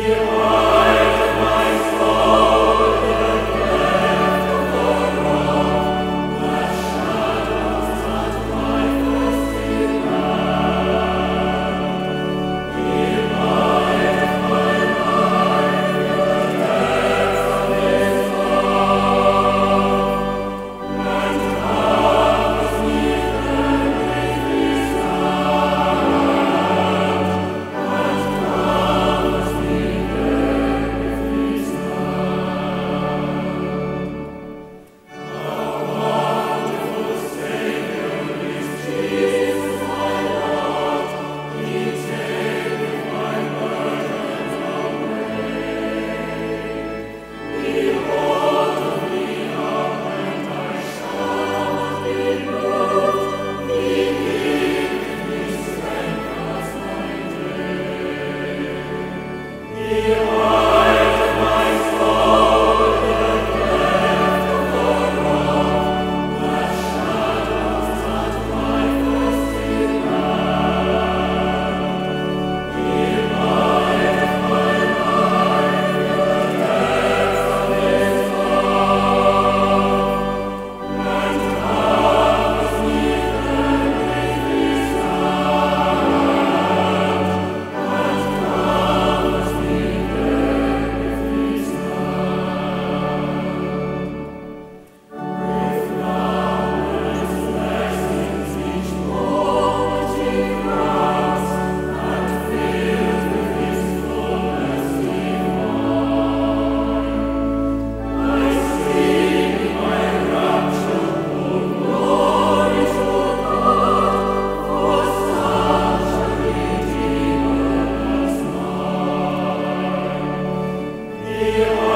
Senhor. Dear